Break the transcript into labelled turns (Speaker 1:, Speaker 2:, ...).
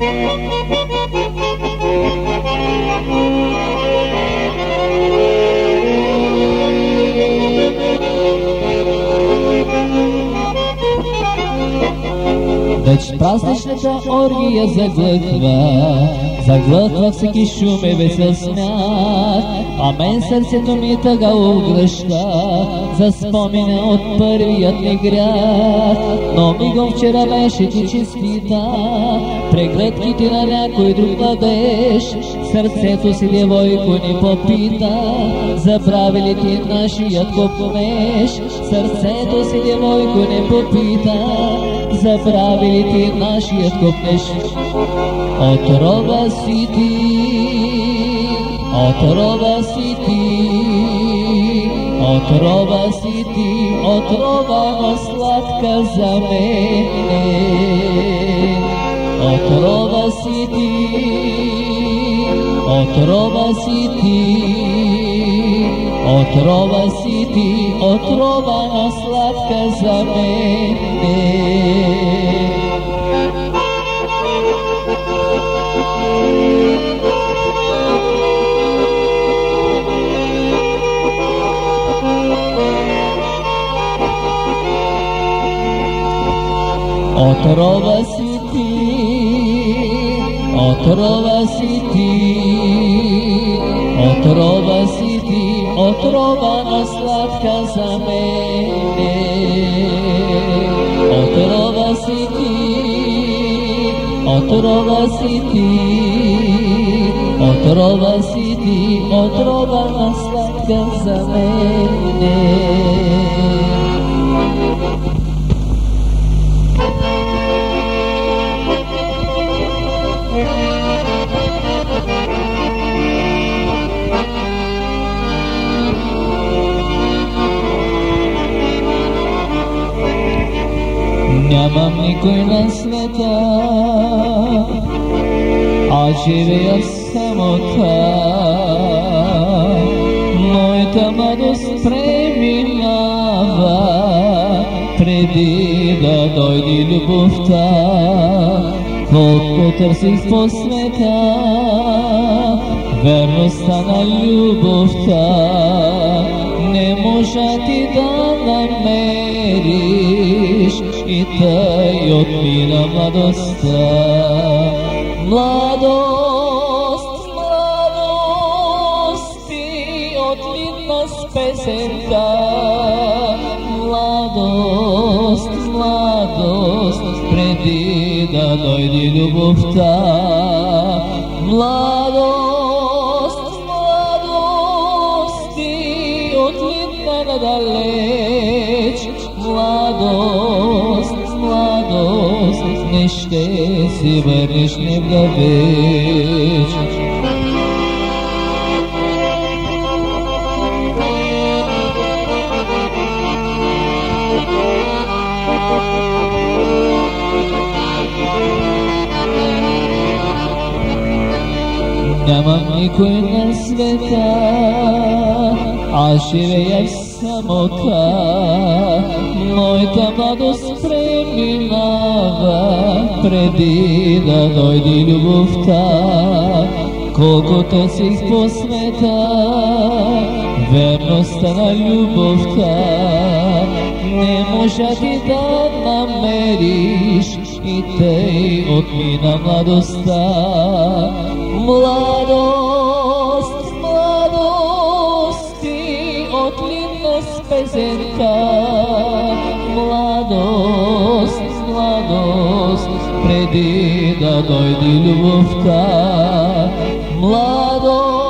Speaker 1: Веч празничната оргия заглъхва, заглъхва всеки шум и весел смях, а мен сърцето ми тъга огръща, за спомина от първият ми грях. Но мигом вчера беше ти честита, прегледките на някой друг младеж, сърцето си девойко ни попита, забрави ли ти нашият копнеш, сърцето си девойко ни попита, забрави ли ти нашият копнеш? Отрова си ти, отрова си ти, отрова си ти, отрова сладка за мене. Отрова си ти, отрова си ти, отрова си ти, отрова сладка за мене. অথরবাসিতি অথরবাসিতি অথরবাসিতি অথরবাসলাকাসামে অথরবাসিতি অথরবাসিতি অথরবাসিতি অথরবাসলাকাসামে Нямам никой на света, а живея самота. Моята младост преминава, преди да дойде любовта. Колко търсих по света, верността на любовта, не можа ти да намериш и тъй отмина младостта. Младост, младост, ти отлитна с песента. Младост, младост, преди да дойде младост, не ще си върнеш не в самота. Моята младост преминава, преди да дойде любовта. Колко търсих по света, верността на любовта. Не можа ти да намериш и тъй отмина младостта. Младост, преди да дойде любовта. Младост,